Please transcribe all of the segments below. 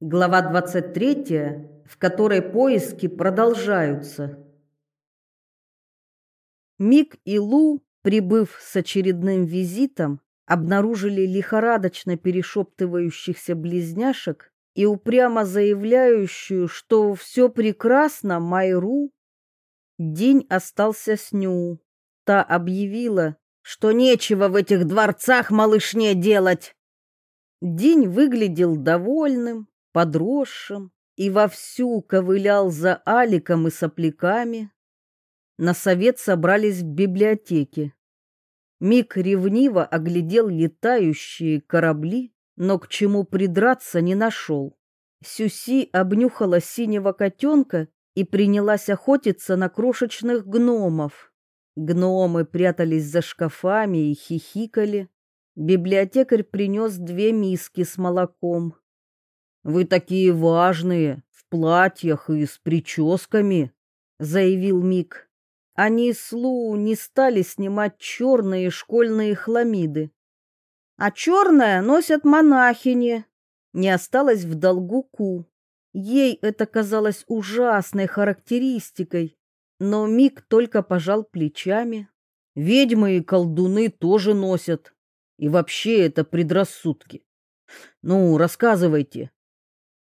Глава 23, в которой поиски продолжаются. Мик и Лу, прибыв с очередным визитом, обнаружили лихорадочно перешептывающихся близняшек и упрямо заявляющую, что все прекрасно Майру. День остался с Ню. Та объявила, что нечего в этих дворцах малышне делать. День выглядел довольным, подросшим и вовсю ковылял за Аликом и сопляками. На совет собрались в библиотеке. Мик ревниво оглядел летающие корабли, но к чему придраться не нашел. Сюси обнюхала синего котенка и принялась охотиться на крошечных гномов. Гномы прятались за шкафами и хихикали. Библиотекарь принес две миски с молоком. Вы такие важные, в платьях и с прическами, заявил Мик. Они с Лу не стали снимать черные школьные хламиды. А черное носят монахини. Не осталось в долгу Ку. Ей это казалось ужасной характеристикой, но Мик только пожал плечами. Ведьмы и колдуны тоже носят. И вообще это предрассудки. Ну, рассказывайте,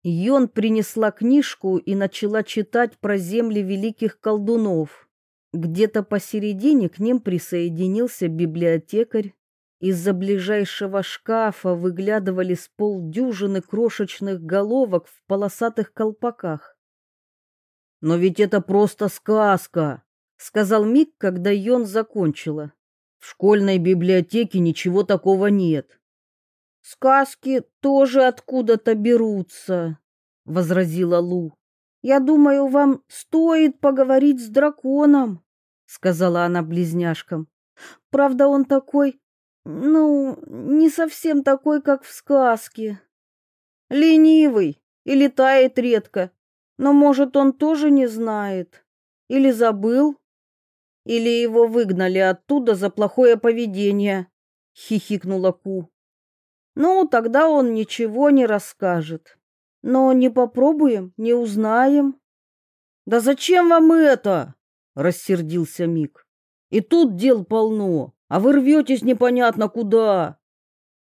Йон принесла книжку и начала читать про земли великих колдунов. Где-то посередине к ним присоединился библиотекарь. Из-за ближайшего шкафа выглядывали с полдюжины крошечных головок в полосатых колпаках. «Но ведь это просто сказка», — сказал Мик, когда Йон закончила. «В школьной библиотеке ничего такого нет». Сказки тоже откуда-то берутся, возразила Лу. Я думаю, вам стоит поговорить с драконом, сказала она близняшкам. Правда, он такой, ну, не совсем такой, как в сказке. Ленивый и летает редко. Но, может, он тоже не знает или забыл, или его выгнали оттуда за плохое поведение, хихикнула Ку. Ну, тогда он ничего не расскажет. Но не попробуем, не узнаем. Да зачем вам это? рассердился Мик. И тут дел полно, а вы рветесь непонятно куда.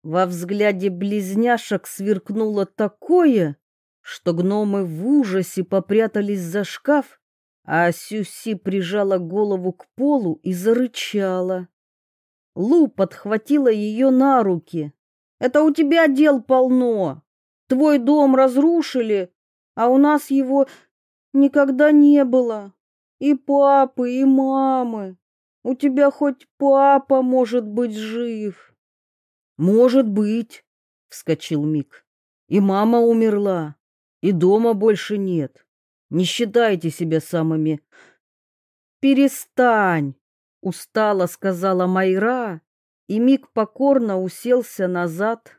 Во взгляде близняшек сверкнуло такое, что гномы в ужасе попрятались за шкаф, а Сюси прижала голову к полу и зарычала. Лу подхватила ее на руки. Это у тебя дел полно. Твой дом разрушили, а у нас его никогда не было. И папы, и мамы. У тебя хоть папа может быть жив. Может быть, вскочил Мик. И мама умерла, и дома больше нет. Не считайте себя самыми. Перестань, устало сказала Майра и Мик покорно уселся назад.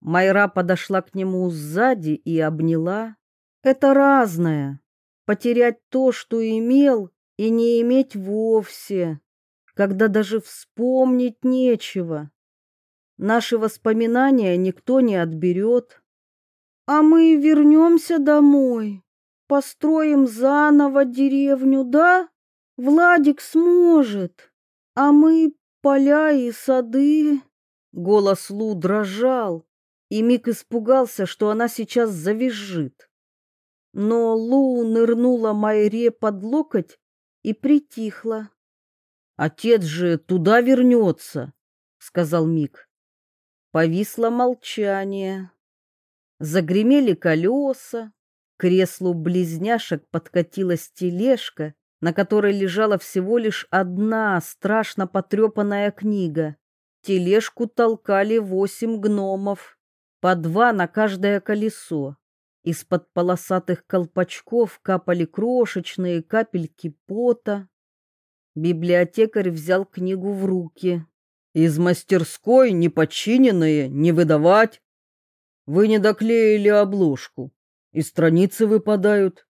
Майра подошла к нему сзади и обняла. Это разное. Потерять то, что имел, и не иметь вовсе, когда даже вспомнить нечего. Наши воспоминания никто не отберет. А мы вернемся домой, построим заново деревню, да? Владик сможет, а мы поля и сады. Голос Лу дрожал, и Мик испугался, что она сейчас завизжит. Но Лу нырнула Майре под локоть и притихла. Отец же туда вернется, сказал Мик. Повисло молчание. Загремели колеса, к креслу близняшек подкатилась тележка, на которой лежала всего лишь одна страшно потрепанная книга. Тележку толкали восемь гномов, по два на каждое колесо. Из-под полосатых колпачков капали крошечные капельки пота. Библиотекарь взял книгу в руки. «Из мастерской неподчиненные не выдавать. Вы не доклеили обложку, и страницы выпадают.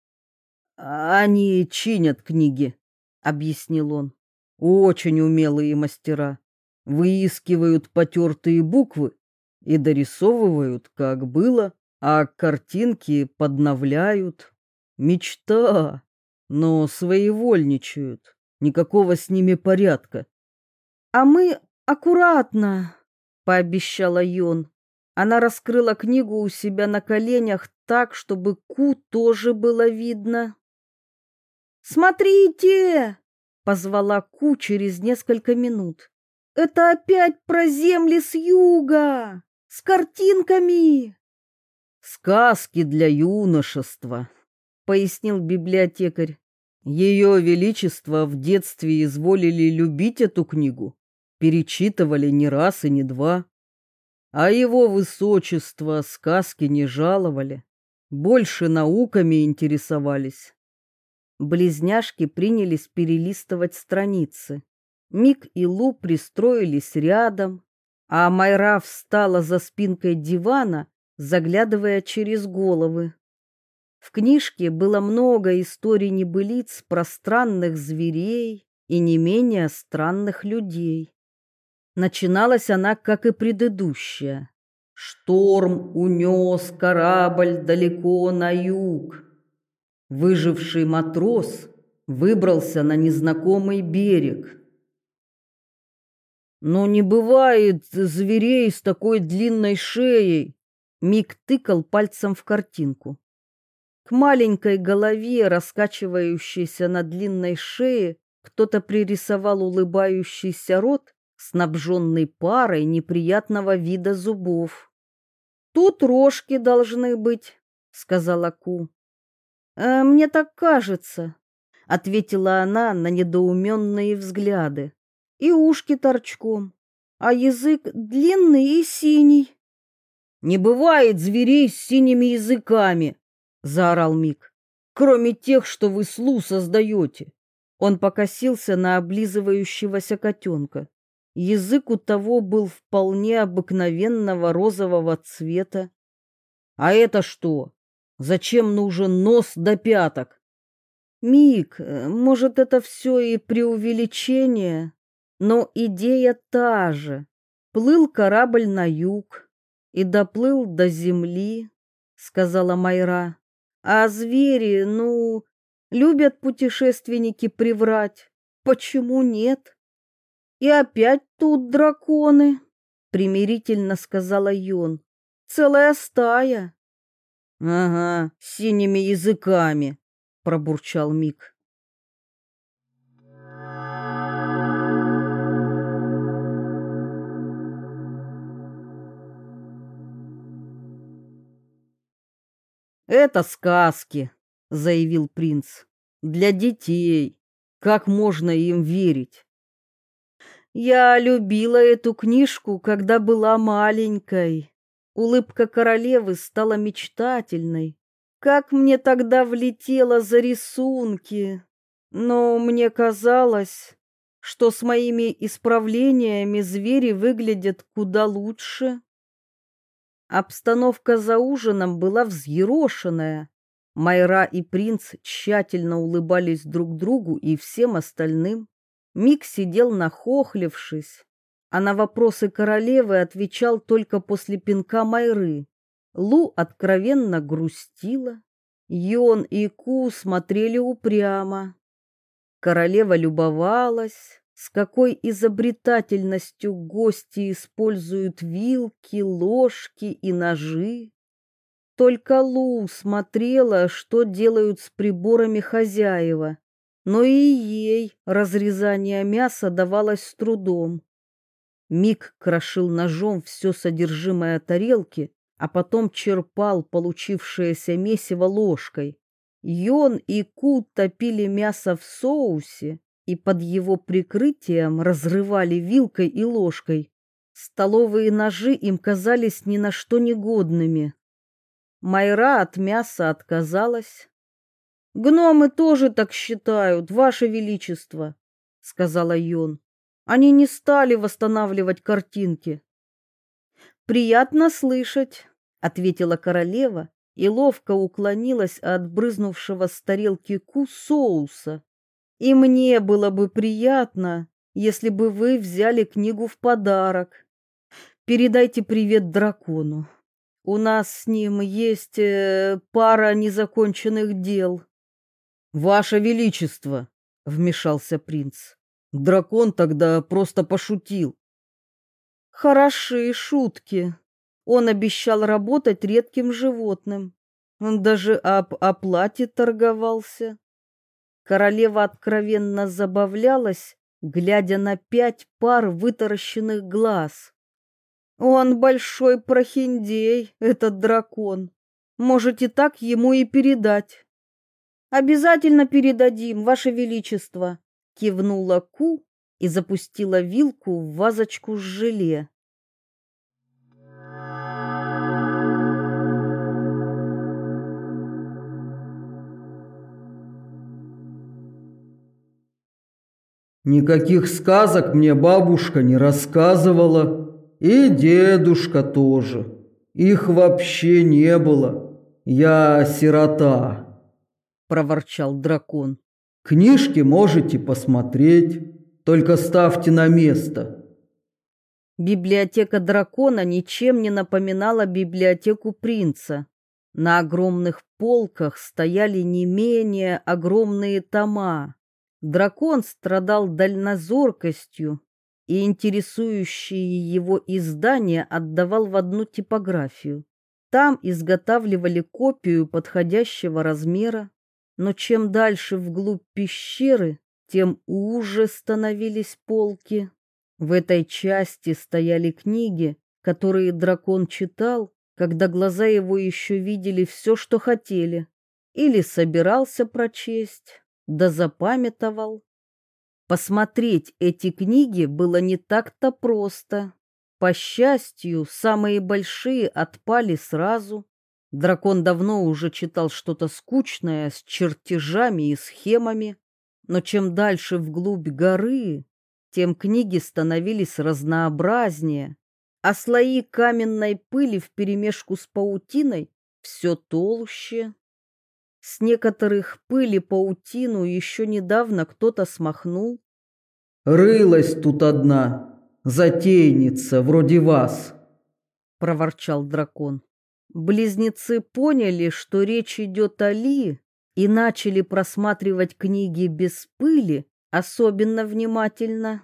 Они чинят книги, объяснил он. Очень умелые мастера. Выискивают потертые буквы и дорисовывают, как было, а картинки подновляют. Мечта, но своевольничают. Никакого с ними порядка. А мы аккуратно, пообещала Йон. Она раскрыла книгу у себя на коленях так, чтобы Ку тоже было видно. «Смотрите!» — позвала Ку через несколько минут. «Это опять про земли с юга! С картинками!» «Сказки для юношества», — пояснил библиотекарь. Ее Величество в детстве изволили любить эту книгу, перечитывали не раз и не два, а его Высочество сказки не жаловали, больше науками интересовались. Близняшки принялись перелистывать страницы. Мик и Лу пристроились рядом, а Майра встала за спинкой дивана, заглядывая через головы. В книжке было много историй небылиц про странных зверей и не менее странных людей. Начиналась она, как и предыдущая. Шторм унес корабль далеко на юг. Выживший матрос выбрался на незнакомый берег. Но не бывает зверей с такой длинной шеей. Мик тыкал пальцем в картинку. К маленькой голове, раскачивающейся на длинной шее, кто-то пририсовал улыбающийся рот, снабженный парой неприятного вида зубов. «Тут рожки должны быть», — сказала Ку. «Э, «Мне так кажется», — ответила она на недоуменные взгляды. «И ушки торчком, а язык длинный и синий». «Не бывает зверей с синими языками», заорал Мик. Кроме тех, что вы слу создаете. Он покосился на облизывающегося котенка. Язык у того был вполне обыкновенного розового цвета. А это что? Зачем нужен нос до пяток? Мик, э, может, это все и преувеличение, но идея та же. Плыл корабль на юг и доплыл до земли, сказала Майра. А звери, ну, любят путешественники приврать. Почему нет? И опять тут драконы, примирительно сказала Йон. Целая стая. Ага, синими языками, пробурчал Мик. Это сказки, заявил принц. Для детей. Как можно им верить? Я любила эту книжку, когда была маленькой. Улыбка королевы стала мечтательной. Как мне тогда влетело за рисунки. Но мне казалось, что с моими исправлениями звери выглядят куда лучше. Обстановка за ужином была взъерошенная. Майра и принц тщательно улыбались друг другу и всем остальным. Мик сидел нахохлившись, а на вопросы королевы отвечал только после пинка Майры. Лу откровенно грустила. Йон и Ку смотрели упрямо. Королева любовалась, с какой изобретательностью гости используют вилки, ложки и ножи. Только Лу смотрела, что делают с приборами хозяева, но и ей разрезание мяса давалось с трудом. Мик крошил ножом все содержимое тарелки, а потом черпал получившееся месиво ложкой. Йон и Ку топили мясо в соусе, и под его прикрытием разрывали вилкой и ложкой. Столовые ножи им казались ни на что негодными. Майра от мяса отказалась. «Гномы тоже так считают, ваше величество», — сказала Йон. «Они не стали восстанавливать картинки». «Приятно слышать», — ответила королева и ловко уклонилась от брызнувшего с тарелки ку соуса. И мне было бы приятно, если бы вы взяли книгу в подарок. Передайте привет дракону. У нас с ним есть э, пара незаконченных дел. Ваше величество, вмешался принц. Дракон тогда просто пошутил. Хорошие шутки. Он обещал работать редким животным. Он даже об оплате торговался. Королева откровенно забавлялась, глядя на пять пар вытаращенных глаз. Он большой прохиндей, этот дракон. Можете так ему и передать. Обязательно передадим, ваше величество, кивнула Ку и запустила вилку в вазочку с желе. Никаких сказок мне бабушка не рассказывала, и дедушка тоже. Их вообще не было. Я сирота, проворчал дракон. Книжки можете посмотреть, только ставьте на место. Библиотека дракона ничем не напоминала библиотеку принца. На огромных полках стояли не менее огромные тома. Дракон страдал дальнозоркостью и интересующие его издания отдавал в одну типографию. Там изготавливали копию подходящего размера, но чем дальше вглубь пещеры, тем уже становились полки. В этой части стояли книги, которые дракон читал, когда глаза его еще видели все, что хотели, или собирался прочесть да запамятовал. Посмотреть эти книги было не так-то просто. По счастью, самые большие отпали сразу. Дракон давно уже читал что-то скучное с чертежами и схемами, но чем дальше вглубь горы, тем книги становились разнообразнее, а слои каменной пыли вперемешку с паутиной все толще. С некоторых пыли паутину еще недавно кто-то смахнул. Рылась тут одна, затейница, вроде вас, проворчал дракон. Близнецы поняли, что речь идет о Ли, и начали просматривать книги без пыли особенно внимательно.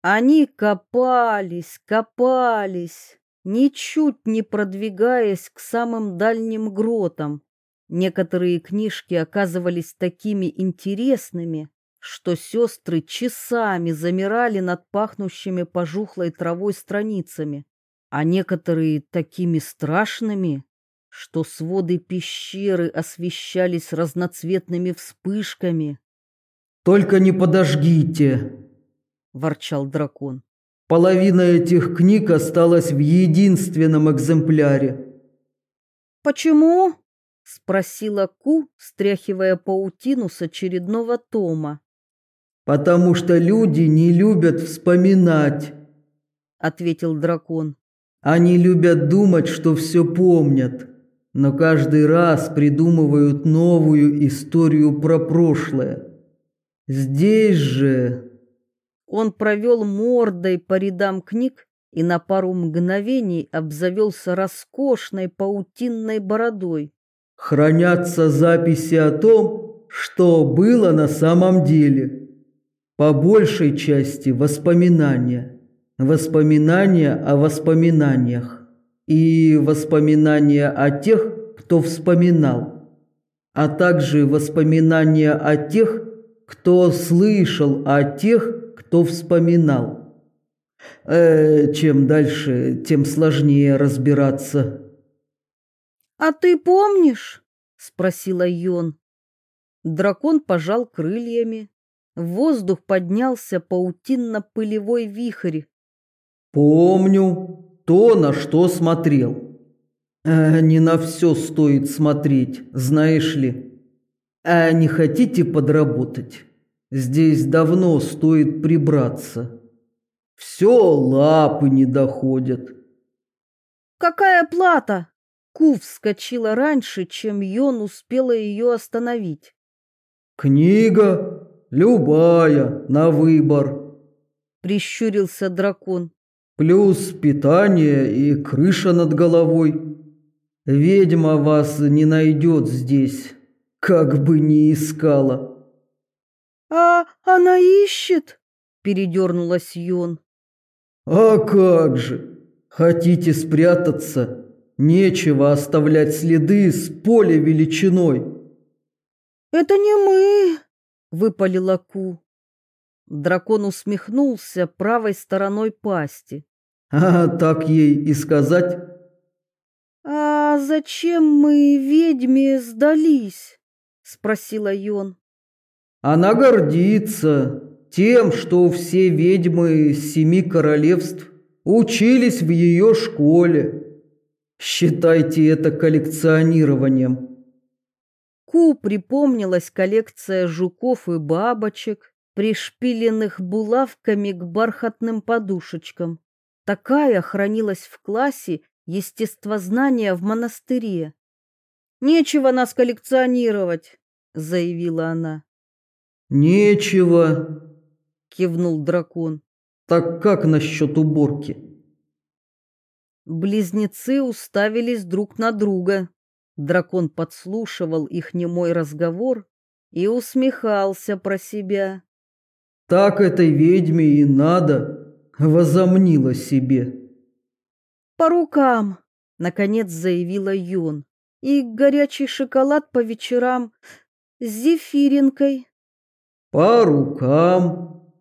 Они копались, копались, ничуть не продвигаясь к самым дальним гротам. Некоторые книжки оказывались такими интересными, что сестры часами замирали над пахнущими пожухлой травой страницами, а некоторые такими страшными, что своды пещеры освещались разноцветными вспышками. «Только не подожгите!» — ворчал дракон. «Половина этих книг осталась в единственном экземпляре». «Почему?» спросила Ку, стряхивая паутину с очередного тома. Потому что люди не любят вспоминать, ответил дракон. Они любят думать, что все помнят, но каждый раз придумывают новую историю про прошлое. Здесь же он провел мордой по рядам книг и на пару мгновений обзавелся роскошной паутинной бородой хранятся записи о том, что было на самом деле. По большей части воспоминания, воспоминания о воспоминаниях и воспоминания о тех, кто вспоминал, а также воспоминания о тех, кто слышал о тех, кто вспоминал. Э, чем дальше, тем сложнее разбираться. «А ты помнишь?» — спросила Йон. Дракон пожал крыльями. В воздух поднялся паутинно-пылевой вихрь. «Помню то, на что смотрел. А не на все стоит смотреть, знаешь ли. А не хотите подработать? Здесь давно стоит прибраться. Все лапы не доходят». «Какая плата?» Ку вскочила раньше, чем Йон успела ее остановить. «Книга? Любая, на выбор», — прищурился дракон. «Плюс питание и крыша над головой. Ведьма вас не найдет здесь, как бы ни искала. А она ищет? Передернулась Йон. А как же? Хотите спрятаться? Нечего оставлять следы с поля величиной. Это не мы, выпалила Ку. Дракон усмехнулся правой стороной пасти. А так ей и сказать. А зачем мы ведьме сдались? спросила Йон. Она гордится тем, что все ведьмы семи королевств учились в ее школе. Считайте это коллекционированием. Ку припомнилась коллекция жуков и бабочек, пришпиленных булавками к бархатным подушечкам. Такая хранилась в классе естествознания в монастыре. «Нечего нас коллекционировать», — заявила она. «Нечего», — кивнул дракон. «Так как насчет уборки?» Близнецы уставились друг на друга. Дракон подслушивал их немой разговор и усмехался про себя. Так этой ведьме и надо, возомнила себе. По рукам, наконец заявила Юн. И горячий шоколад по вечерам с зефиринкой. По рукам,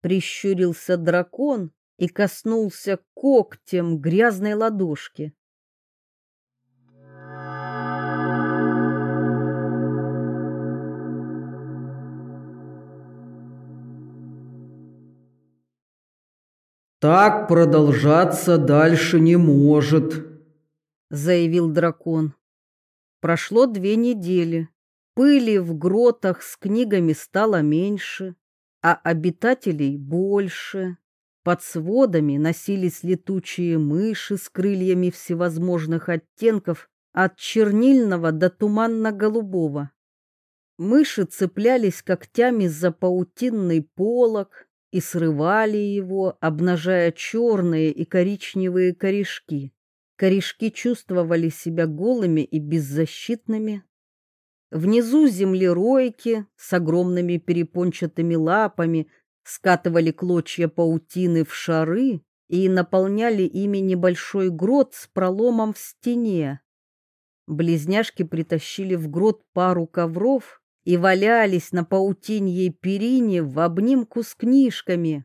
прищурился дракон и коснулся когтем грязной ладошки. Так продолжаться дальше не может, заявил дракон. Прошло две недели. Пыли в гротах с книгами стало меньше, а обитателей больше. Под сводами носились летучие мыши с крыльями всевозможных оттенков, от чернильного до туманно-голубого. Мыши цеплялись когтями за паутинный полог, и срывали его, обнажая черные и коричневые корешки. Корешки чувствовали себя голыми и беззащитными. Внизу землеройки с огромными перепончатыми лапами скатывали клочья паутины в шары и наполняли ими небольшой грот с проломом в стене. Близняшки притащили в грот пару ковров и валялись на паутиньей перине в обнимку с книжками.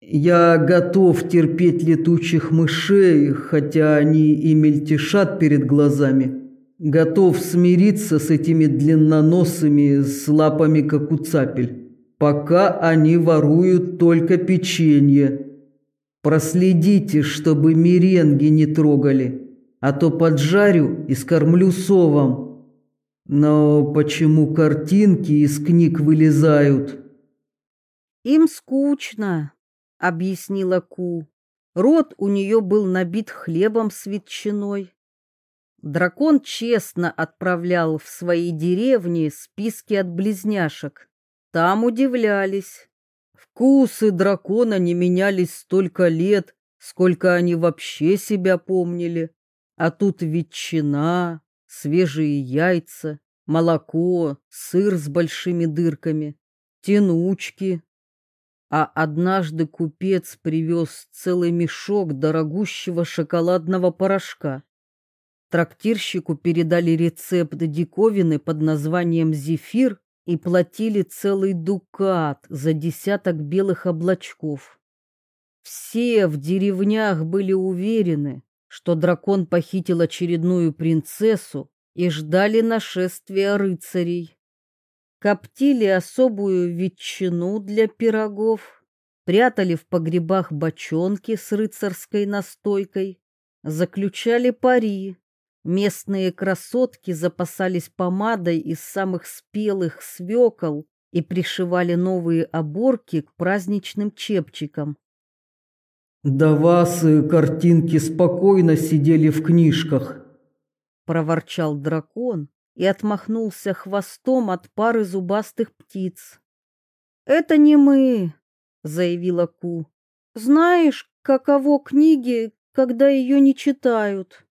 Я готов терпеть летучих мышей, хотя они и мельтешат перед глазами. Готов смириться с этими длинноносыми, с лапами, как у цапель, пока они воруют только печенье. Проследите, чтобы меренги не трогали, а то поджарю и скормлю совам. Но почему картинки из книг вылезают? Им скучно, объяснила Ку. Рот у нее был набит хлебом с ветчиной. Дракон честно отправлял в свои деревни списки от близняшек. Там удивлялись. Вкусы дракона не менялись столько лет, сколько они вообще себя помнили. А тут ветчина, свежие яйца, молоко, сыр с большими дырками, тянучки. А однажды купец привез целый мешок дорогущего шоколадного порошка. Трактирщику передали рецепт диковины под названием «Зефир» и платили целый дукат за десяток белых облачков. Все в деревнях были уверены, что дракон похитил очередную принцессу и ждали нашествия рыцарей. Коптили особую ветчину для пирогов, прятали в погребах бочонки с рыцарской настойкой, заключали пари. Местные красотки запасались помадой из самых спелых свекол и пришивали новые оборки к праздничным чепчикам. Да вас и картинки спокойно сидели в книжках, проворчал дракон и отмахнулся хвостом от пары зубастых птиц. Это не мы, заявила Ку. Знаешь, каково книги, когда ее не читают?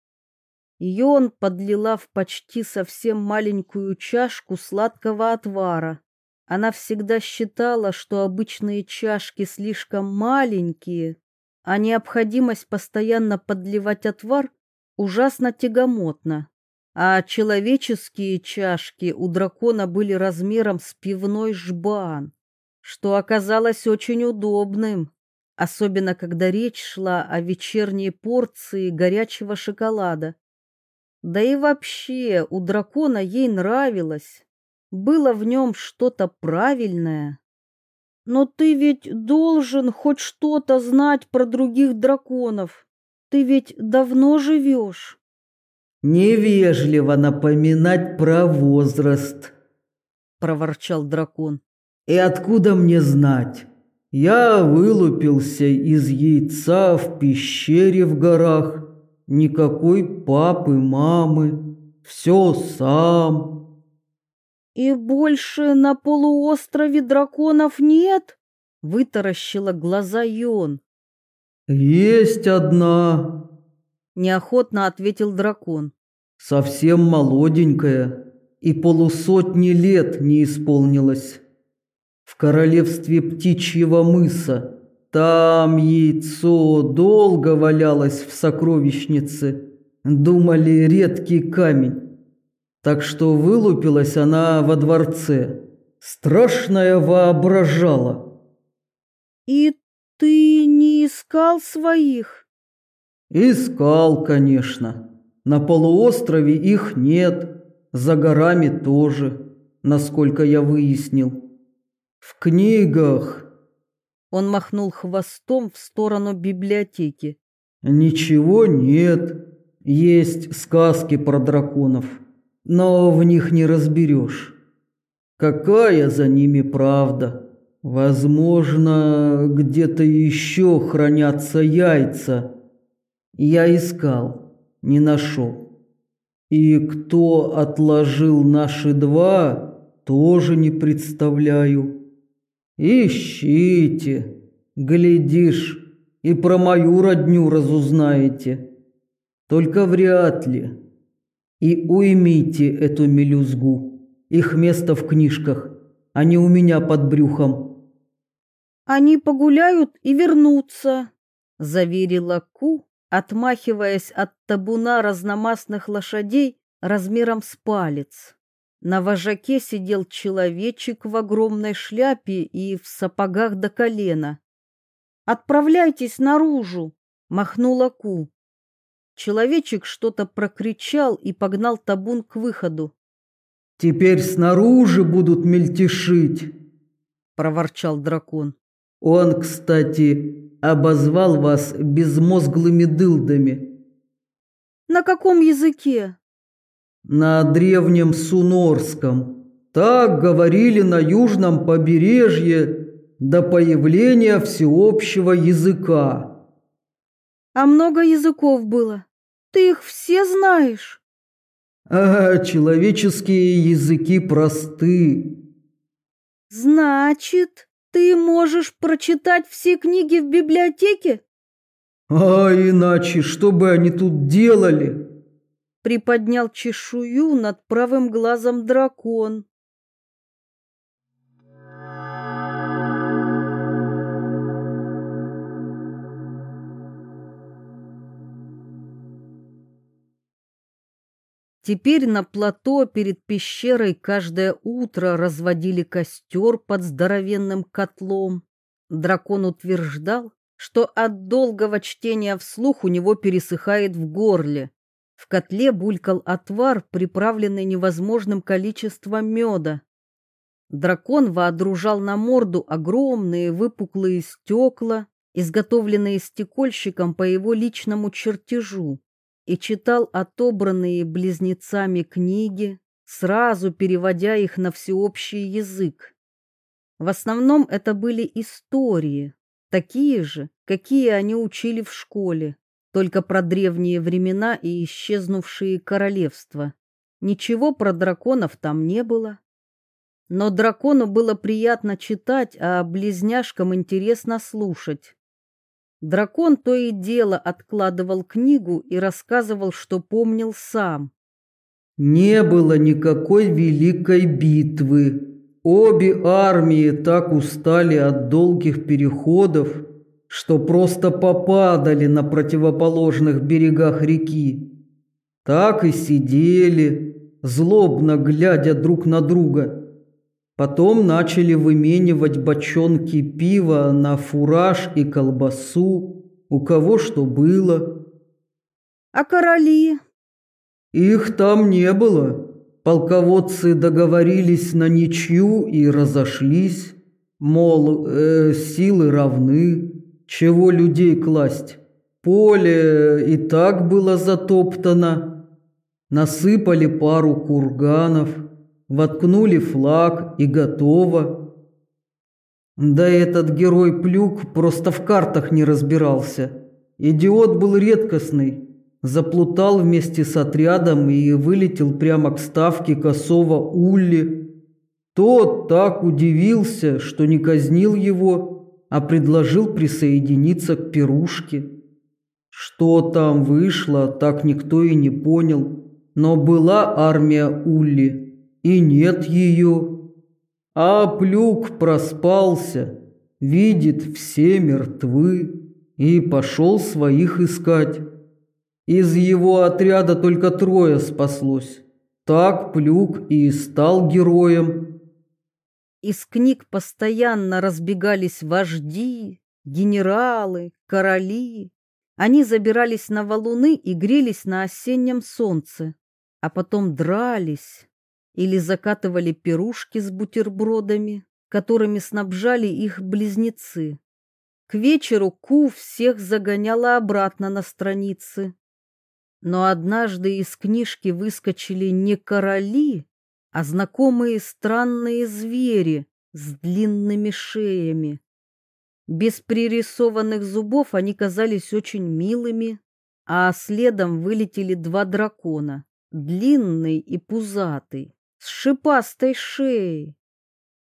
Йон подлила в почти совсем маленькую чашку сладкого отвара. Она всегда считала, что обычные чашки слишком маленькие, а необходимость постоянно подливать отвар ужасно тягомотна. А человеческие чашки у дракона были размером с пивной жбан, что оказалось очень удобным, особенно когда речь шла о вечерней порции горячего шоколада. Да и вообще у дракона ей нравилось. Было в нем что-то правильное. Но ты ведь должен хоть что-то знать про других драконов. Ты ведь давно живешь. Невежливо напоминать про возраст, проворчал дракон. И откуда мне знать? Я вылупился из яйца в пещере в горах. Никакой папы, мамы. Все сам. И больше на полуострове драконов нет? Вытаращила глаза Йон. Есть одна. Неохотно ответил дракон. Совсем молоденькая. И полусотни лет не исполнилось. В королевстве птичьего мыса. Там яйцо долго валялось в сокровищнице. Думали, редкий камень. Так что вылупилась она во дворце. Страшная воображала. И ты не искал своих? Искал, конечно. На полуострове их нет. За горами тоже, насколько я выяснил. В книгах он махнул хвостом в сторону библиотеки. Ничего нет. Есть сказки про драконов, но в них не разберешь. Какая за ними правда? Возможно, где-то еще хранятся яйца. Я искал, не нашел. И кто отложил наши два, тоже не представляю. Ищите, глядишь, и про мою родню разузнаете. Только вряд ли. И уймите эту мелюзгу. Их место в книжках, а не у меня под брюхом. Они погуляют и вернутся, заверила Ку, отмахиваясь от табуна разномастных лошадей размером с палец. На вожаке сидел человечек в огромной шляпе и в сапогах до колена. «Отправляйтесь наружу!» — махнула Ку. Человечек что-то прокричал и погнал табун к выходу. «Теперь снаружи будут мельтешить!» — проворчал дракон. «Он, кстати, обозвал вас безмозглыми дылдами». «На каком языке?» на древнем Сунорском. Так говорили на южном побережье до появления всеобщего языка. А много языков было? Ты их все знаешь? А человеческие языки просты. Значит, ты можешь прочитать все книги в библиотеке? А иначе что бы они тут делали? приподнял чешую над правым глазом дракон. Теперь на плато перед пещерой каждое утро разводили костер под здоровенным котлом. Дракон утверждал, что от долгого чтения вслух у него пересыхает в горле. В котле булькал отвар, приправленный невозможным количеством меда. Дракон воодружал на морду огромные выпуклые стекла, изготовленные стекольщиком по его личному чертежу, и читал отобранные близнецами книги, сразу переводя их на всеобщий язык. В основном это были истории, такие же, какие они учили в школе только про древние времена и исчезнувшие королевства. Ничего про драконов там не было. Но дракону было приятно читать, а близняшкам интересно слушать. Дракон то и дело откладывал книгу и рассказывал, что помнил сам. Не было никакой великой битвы. Обе армии так устали от долгих переходов, что просто попадали на противоположных берегах реки. Так и сидели, злобно глядя друг на друга. Потом начали выменивать бочонки пива на фураж и колбасу, у кого что было. А короли? Их там не было. Полководцы договорились на ничью и разошлись. Мол, э, силы равны. Чего людей класть? Поле и так было затоптано. Насыпали пару курганов, воткнули флаг и готово. Да этот герой Плюк просто в картах не разбирался. Идиот был редкостный. Заплутал вместе с отрядом и вылетел прямо к ставке косого Улли. Тот так удивился, что не казнил его, а предложил присоединиться к пирушке. Что там вышло, так никто и не понял. Но была армия Улли, и нет ее. А Плюк проспался, видит, все мертвы, и пошел своих искать. Из его отряда только трое спаслось. Так Плюк и стал героем. Из книг постоянно разбегались вожди, генералы, короли. Они забирались на валуны и грелись на осеннем солнце, а потом дрались или закатывали пирушки с бутербродами, которыми снабжали их близнецы. К вечеру Ку всех загоняла обратно на страницы. Но однажды из книжки выскочили не короли, а знакомые странные звери с длинными шеями. Без пририсованных зубов они казались очень милыми, а следом вылетели два дракона, длинный и пузатый, с шипастой шеей.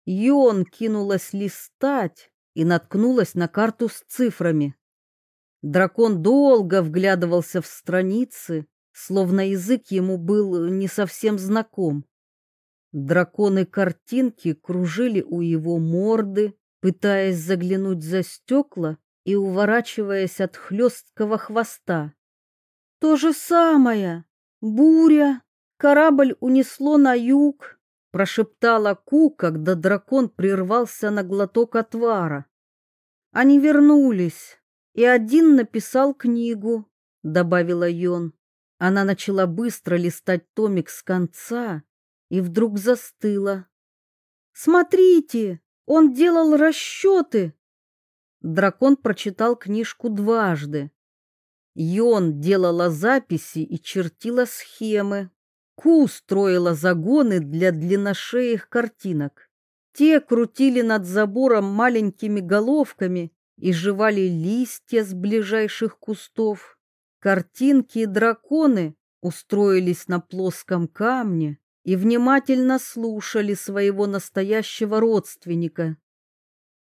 Йон кинулась листать и наткнулась на карту с цифрами. Дракон долго вглядывался в страницы, словно язык ему был не совсем знаком. Драконы-картинки кружили у его морды, пытаясь заглянуть за стекла и уворачиваясь от хлесткого хвоста. То же самое. Буря. Корабль унесло на юг, прошептала Ку, когда дракон прервался на глоток отвара. Они вернулись, и один написал книгу, добавила Йон. Она начала быстро листать томик с конца, и вдруг застыла. «Смотрите, он делал расчеты!» Дракон прочитал книжку дважды. Йон делала записи и чертила схемы. Ку строила загоны для длинношеих картинок. Те крутили над забором маленькими головками и жевали листья с ближайших кустов. Картинки и драконы устроились на плоском камне и внимательно слушали своего настоящего родственника.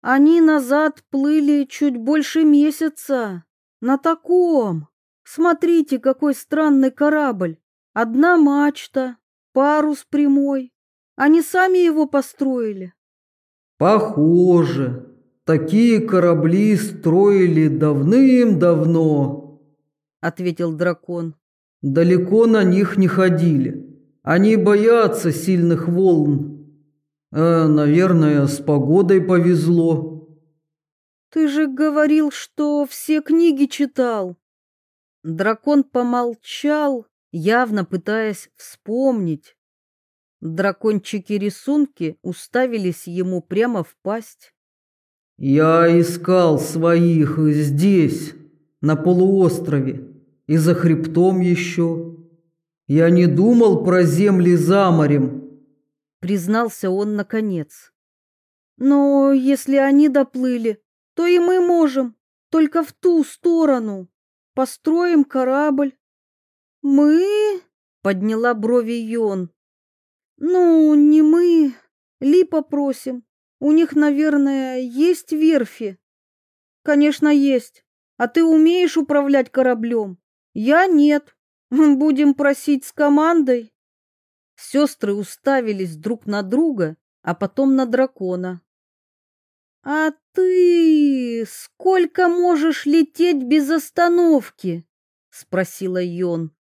Они назад плыли чуть больше месяца. На таком. Смотрите, какой странный корабль. Одна мачта, парус прямой. Они сами его построили. Похоже. Такие корабли строили давным-давно, ответил дракон. Далеко на них не ходили. Они боятся сильных волн. Э, наверное, с погодой повезло. Ты же говорил, что все книги читал. Дракон помолчал, явно пытаясь вспомнить. Дракончики-рисунки уставились ему прямо в пасть. Я искал своих здесь, на полуострове, и за хребтом еще. Я не думал про земли за морем, признался он наконец. Но если они доплыли, то и мы можем, только в ту сторону. Построим корабль. Мы? подняла брови Йон. Ну, не мы, Ли попросим. У них, наверное, есть верфи. Конечно, есть. А ты умеешь управлять кораблем? Я нет. Будем просить с командой. Сестры уставились друг на друга, а потом на дракона. А ты сколько можешь лететь без остановки? спросила Йон.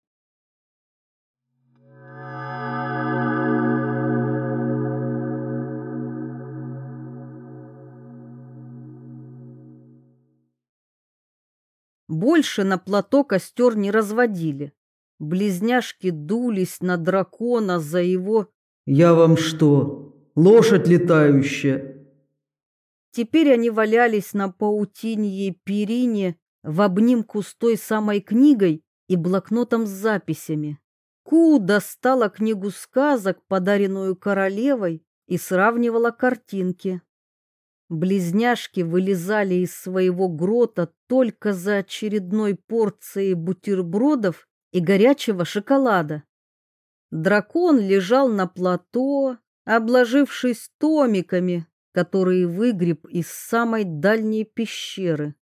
Больше на плато костер не разводили. Близняшки дулись на дракона за его... «Я вам что, лошадь летающая?» Теперь они валялись на паутинье перине в обнимку с той самой книгой и блокнотом с записями. Ку достала книгу сказок, подаренную королевой, и сравнивала картинки. Близняшки вылезали из своего грота только за очередной порцией бутербродов и горячего шоколада. Дракон лежал на плато, обложившись томиками, которые выгреб из самой дальней пещеры.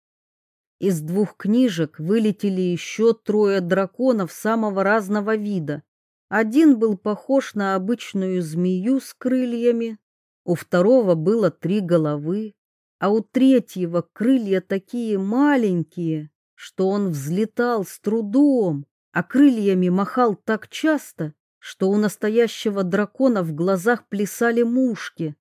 Из двух книжек вылетели еще трое драконов самого разного вида. Один был похож на обычную змею с крыльями, у второго было три головы, а у третьего крылья такие маленькие, что он взлетал с трудом, а крыльями махал так часто, что у настоящего дракона в глазах плясали мушки.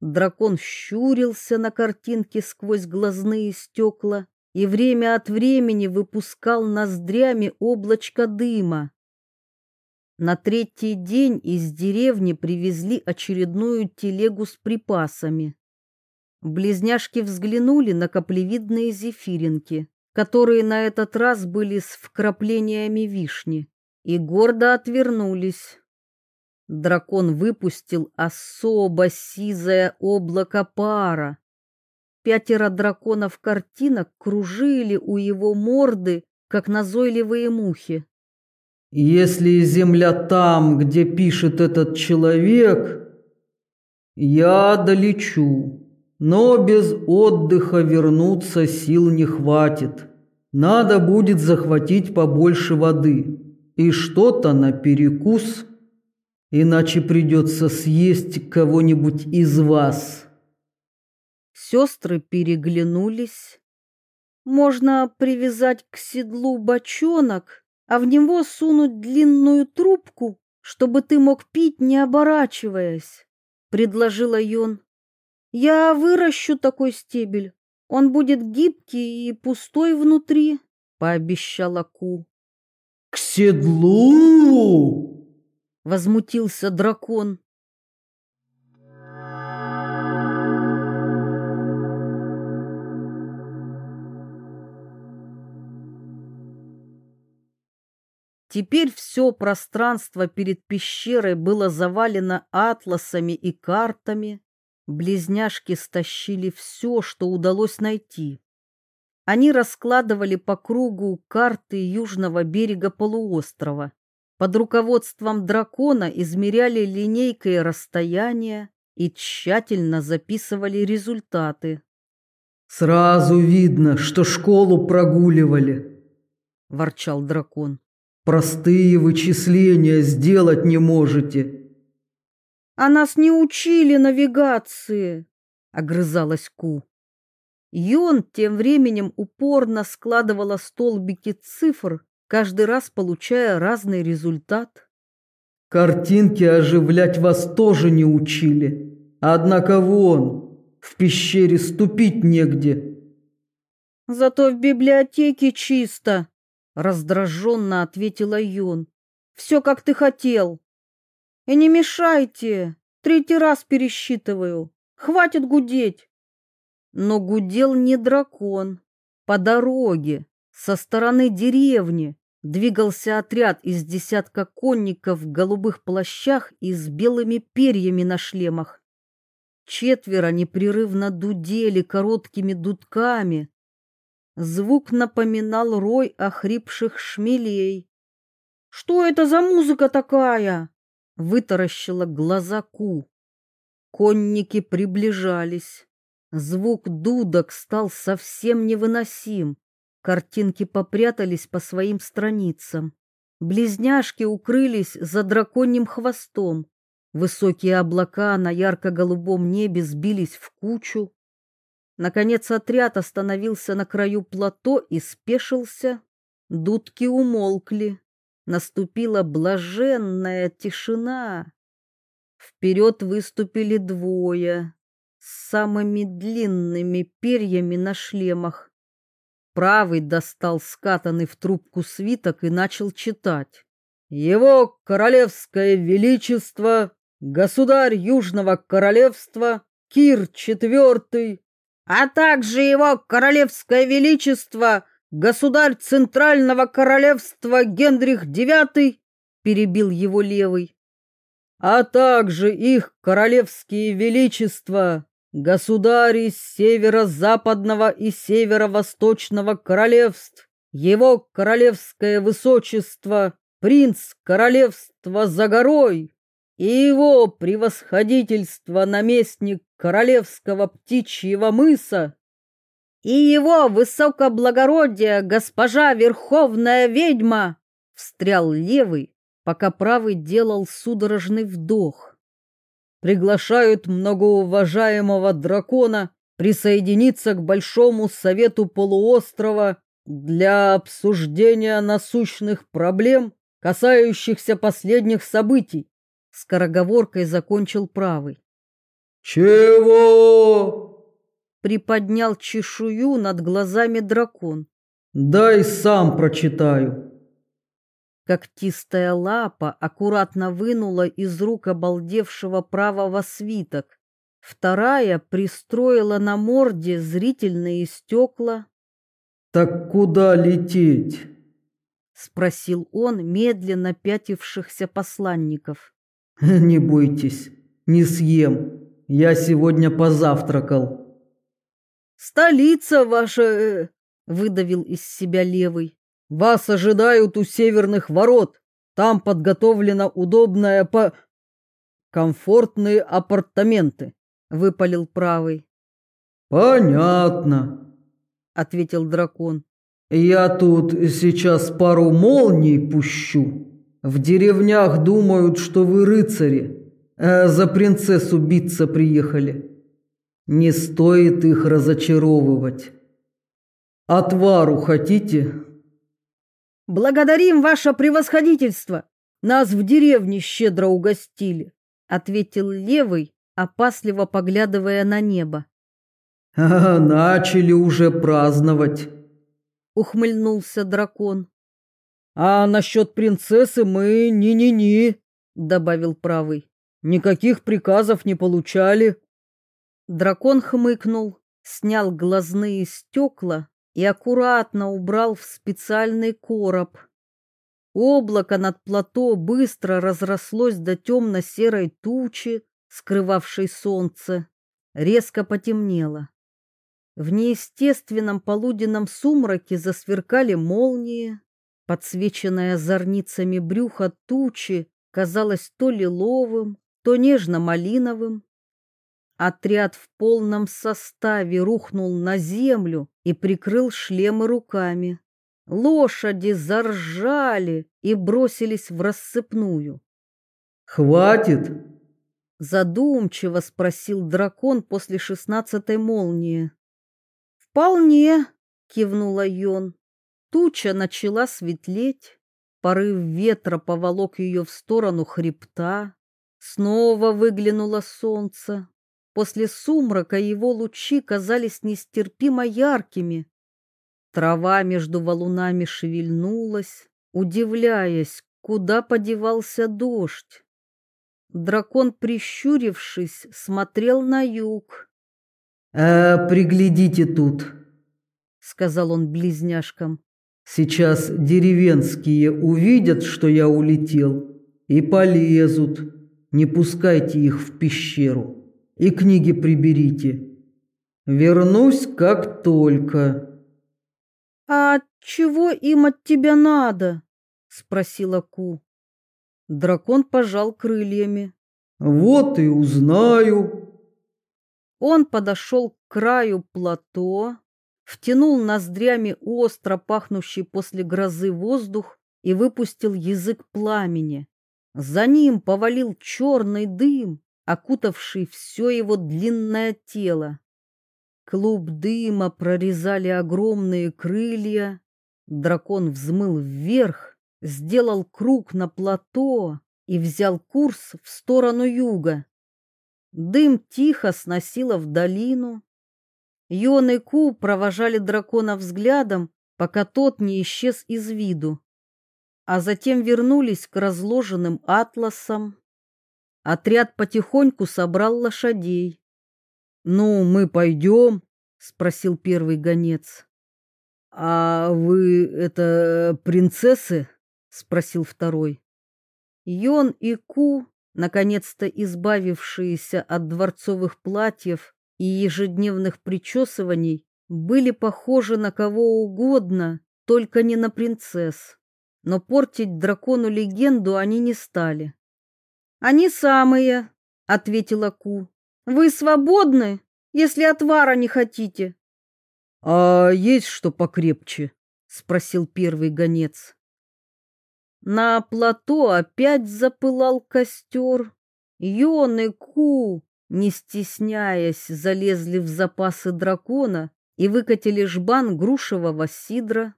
Дракон щурился на картинке сквозь глазные стекла и время от времени выпускал ноздрями облачко дыма. На третий день из деревни привезли очередную телегу с припасами. Близняшки взглянули на каплевидные зефиринки, которые на этот раз были с вкраплениями вишни, и гордо отвернулись. Дракон выпустил особо сизое облако пара. Пятеро драконов картинок кружили у его морды, как назойливые мухи. Если земля там, где пишет этот человек, я долечу, но без отдыха вернуться сил не хватит. Надо будет захватить побольше воды и что-то на перекус, иначе придется съесть кого-нибудь из вас. Сестры переглянулись. Можно привязать к седлу бочонок а в него сунуть длинную трубку, чтобы ты мог пить, не оборачиваясь, — предложила Йон. Я выращу такой стебель. Он будет гибкий и пустой внутри, — пообещала Ку. — К седлу! — возмутился дракон. Теперь все пространство перед пещерой было завалено атласами и картами. Близняшки стащили все, что удалось найти. Они раскладывали по кругу карты южного берега полуострова. Под руководством дракона измеряли линейкой расстояние и тщательно записывали результаты. «Сразу видно, что школу прогуливали», – ворчал дракон. Простые вычисления сделать не можете. А нас не учили навигации, огрызалась Ку. Йон тем временем упорно складывала столбики цифр, каждый раз получая разный результат. Картинки оживлять вас тоже не учили. Однако вон, в пещере ступить негде. Зато в библиотеке чисто, раздраженно ответила Юн. «Все, как ты хотел. И не мешайте, третий раз пересчитываю. Хватит гудеть. Но гудел не дракон. По дороге, со стороны деревни, двигался отряд из десятка конников в голубых плащах и с белыми перьями на шлемах. Четверо непрерывно дудели короткими дудками, Звук напоминал рой охрипших шмелей. «Что это за музыка такая?» — вытаращила глаза Ку. Конники приближались. Звук дудок стал совсем невыносим. Картинки попрятались по своим страницам. Близняшки укрылись за драконьим хвостом. Высокие облака на ярко-голубом небе сбились в кучу. Наконец отряд остановился на краю плато и спешился. Дудки умолкли. Наступила блаженная тишина. Вперед выступили двое с самыми длинными перьями на шлемах. Правый достал скатанный в трубку свиток и начал читать. «Его королевское величество, государь Южного королевства, Кир IV, а также его королевское величество, государь Центрального королевства Генрих IX, перебил его левый, а также их королевские величества, государи северо-западного и северо-восточного королевств, его королевское высочество, принц королевства за горой и его превосходительство наместник королевского птичьего мыса и его высокоблагородие госпожа верховная ведьма, встрял левый, пока правый делал судорожный вдох приглашают многоуважаемого дракона присоединиться к Большому Совету полуострова для обсуждения насущных проблем, касающихся последних событий. Скороговоркой закончил правый. «Чего?» Приподнял чешую над глазами дракон. «Дай сам прочитаю». Когтистая лапа аккуратно вынула из рук обалдевшего правого свиток. Вторая пристроила на морде зрительные стекла. «Так куда лететь?» — спросил он медленно пятившихся посланников. «Не бойтесь, не съем. Я сегодня позавтракал». «Столица ваша...» э, — выдавил из себя левый. Вас ожидают у северных ворот. Там подготовлено удобное по... комфортные апартаменты, выпалил правый. Понятно, ответил дракон. Я тут сейчас пару молний пущу. В деревнях думают, что вы рыцари, а за принцессу биться приехали. Не стоит их разочаровывать. Отвару хотите? Благодарим ваше превосходительство. Нас в деревне щедро угостили, ответил левый, опасливо поглядывая на небо. А, начали уже праздновать, ухмыльнулся дракон. А насчет принцессы мы ни-ни-ни, добавил правый. Никаких приказов не получали. Дракон хмыкнул, снял глазные стекла и аккуратно убрал в специальный короб. Облако над плато быстро разрослось до темно-серой тучи, скрывавшей солнце. Резко потемнело. В неестественном полуденном сумраке засверкали молнии. Подсвеченная зорницами брюха тучи казалось то лиловым, то нежно-малиновым. Отряд в полном составе рухнул на землю и прикрыл шлемы руками. Лошади заржали и бросились в рассыпную. «Хватит?» Задумчиво спросил дракон после шестнадцатой молнии. «Вполне», — кивнула Йон. Туча начала светлеть. Порыв ветра поволок ее в сторону хребта. Снова выглянуло солнце. После сумрака его лучи казались нестерпимо яркими. Трава между валунами шевельнулась, удивляясь, куда подевался дождь. Дракон, прищурившись, смотрел на юг. «А, приглядите тут», — сказал он близняшкам. «Сейчас деревенские увидят, что я улетел, и полезут. Не пускайте их в пещеру» и книги приберите. Вернусь как только. А чего им от тебя надо? спросила Ку. Дракон пожал крыльями. Вот и узнаю. Он подошел к краю плато. Втянул ноздрями остро пахнущий после грозы воздух и выпустил язык пламени. За ним повалил черный дым, окутавший все его длинное тело. Клуб дыма прорезали огромные крылья. Дракон взмыл вверх, сделал круг на плато и взял курс в сторону юга. Дым тихо сносило в долину. Йон и Ку провожали дракона взглядом, пока тот не исчез из виду. А затем вернулись к разложенным атласам. Отряд потихоньку собрал лошадей. «Ну, мы пойдем?» — спросил первый гонец. «А вы, это, принцессы?» — спросил второй. Йон и Ку, наконец-то избавившиеся от дворцовых платьев и ежедневных причесываний, были похожи на кого угодно, только не на принцесс. Но портить дракону легенду они не стали. «Они самые», — ответила Ку. Вы свободны, если отвара не хотите. А есть что покрепче? спросил первый гонец. На плато опять запылал костер. Йон и Ку, не стесняясь, залезли в запасы дракона и выкатили жбан грушевого сидра.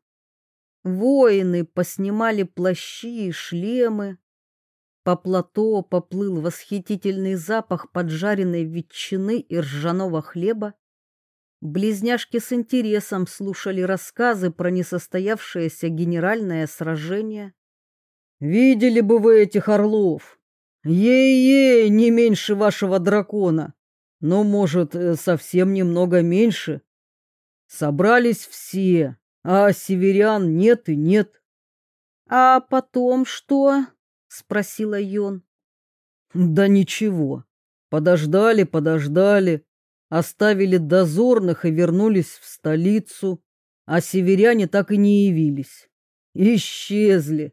Воины поснимали плащи и шлемы, по плато поплыл восхитительный запах поджаренной ветчины и ржаного хлеба. Близняшки с интересом слушали рассказы про несостоявшееся генеральное сражение. «Видели бы вы этих орлов! Ей-ей, не меньше вашего дракона! Но, может, э, совсем немного меньше. Собрались все, а северян нет и нет». «А потом что?» спросила Йон. Да ничего. Подождали, подождали, оставили дозорных и вернулись в столицу, а северяне так и не явились. Исчезли.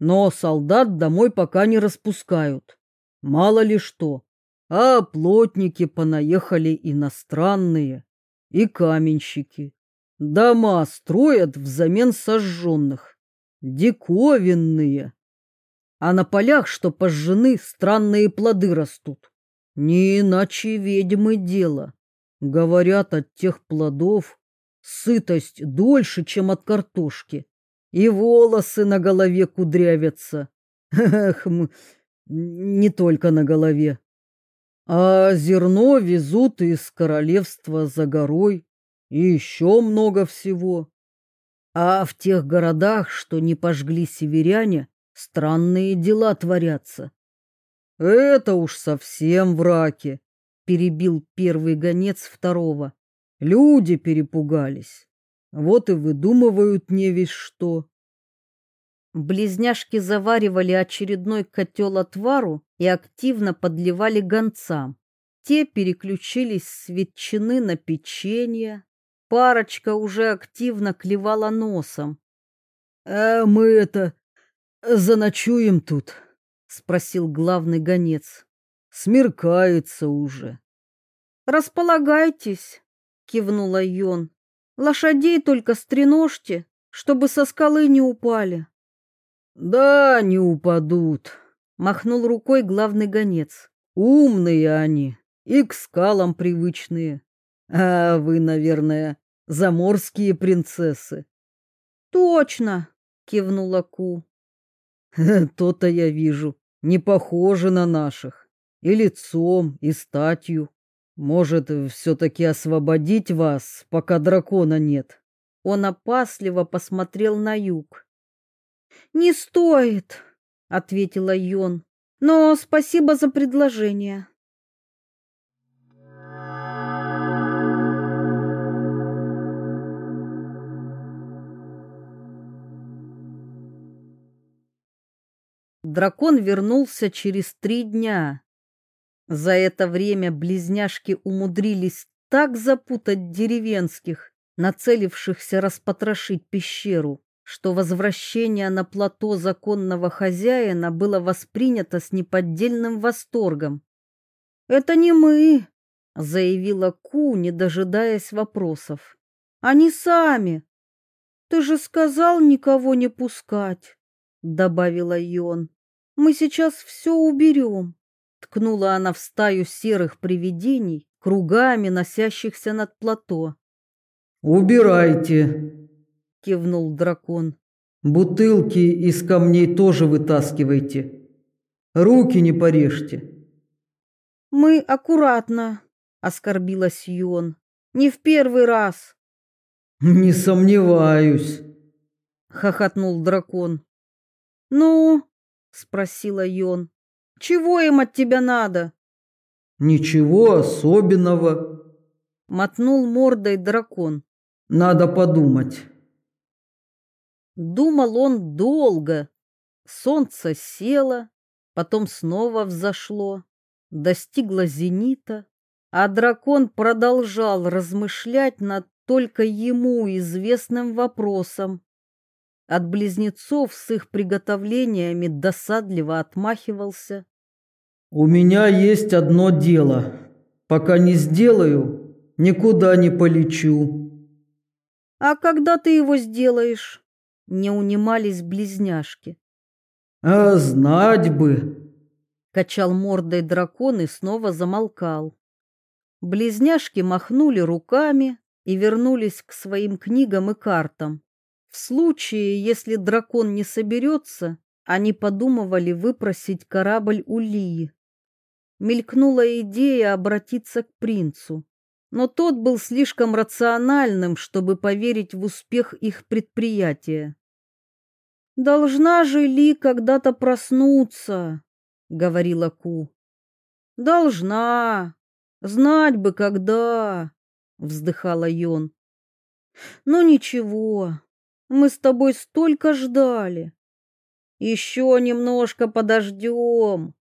Но солдат домой пока не распускают. Мало ли что. А плотники понаехали иностранные и каменщики. Дома строят взамен сожженных. Диковинные а на полях, что пожжены, странные плоды растут. Не иначе ведьмы дело. Говорят, от тех плодов сытость дольше, чем от картошки, и волосы на голове кудрявятся. Эх, не только на голове. А зерно везут из королевства за горой, и еще много всего. А в тех городах, что не пожгли северяне, Странные дела творятся. Это уж совсем враки, перебил первый гонец второго. Люди перепугались. Вот и выдумывают не весь что. Близняшки заваривали очередной котел отвару и активно подливали гонцам. Те переключились с ветчины на печенье. Парочка уже активно клевала носом. «А мы это заночуем тут?» — спросил главный гонец. «Смеркается уже». «Располагайтесь», — кивнула Йон. «Лошадей только стреножьте, чтобы со скалы не упали». «Да, не упадут», — махнул рукой главный гонец. «Умные они и к скалам привычные. А вы, наверное, заморские принцессы». «Точно», — кивнула Ку. То-то я вижу, не похожи на наших. И лицом, и статью. Может, все-таки освободить вас, пока дракона нет?» Он опасливо посмотрел на юг. «Не стоит», — ответила Йон. «Но спасибо за предложение». Дракон вернулся через три дня. За это время близняшки умудрились так запутать деревенских, нацелившихся распотрошить пещеру, что возвращение на плато законного хозяина было воспринято с неподдельным восторгом. «Это не мы», — заявила Ку, не дожидаясь вопросов. Они сами. Ты же сказал никого не пускать, добавила Йон. Мы сейчас все уберем. Ткнула она в стаю серых привидений, кругами носящихся над плато. «Убирайте!» — кивнул дракон. «Бутылки из камней тоже вытаскивайте. Руки не порежьте». «Мы аккуратно», — оскорбилась Йон. «Не в первый раз». «Не сомневаюсь», — хохотнул дракон. «Ну?» — спросила Йон. «Чего им от тебя надо?» «Ничего особенного», — мотнул мордой дракон. «Надо подумать». Думал он долго. Солнце село, потом снова взошло, достигло зенита, а дракон продолжал размышлять над только ему известным вопросом. От близнецов с их приготовлениями досадливо отмахивался. «У меня есть одно дело. Пока не сделаю, никуда не полечу». «А когда ты его сделаешь?» Не унимались близняшки. «А знать бы!» Качал мордой дракон и снова замолкал. Близняшки махнули руками и вернулись к своим книгам и картам. В случае, если дракон не соберется, они подумывали выпросить корабль у Лии. Мелькнула идея обратиться к принцу, но тот был слишком рациональным, чтобы поверить в успех их предприятия. «Должна же Ли когда-то проснуться», — говорила Ку. «Должна. Знать бы, когда», — вздыхала Йон. «Ну ничего, мы с тобой столько ждали. Еще немножко подождем.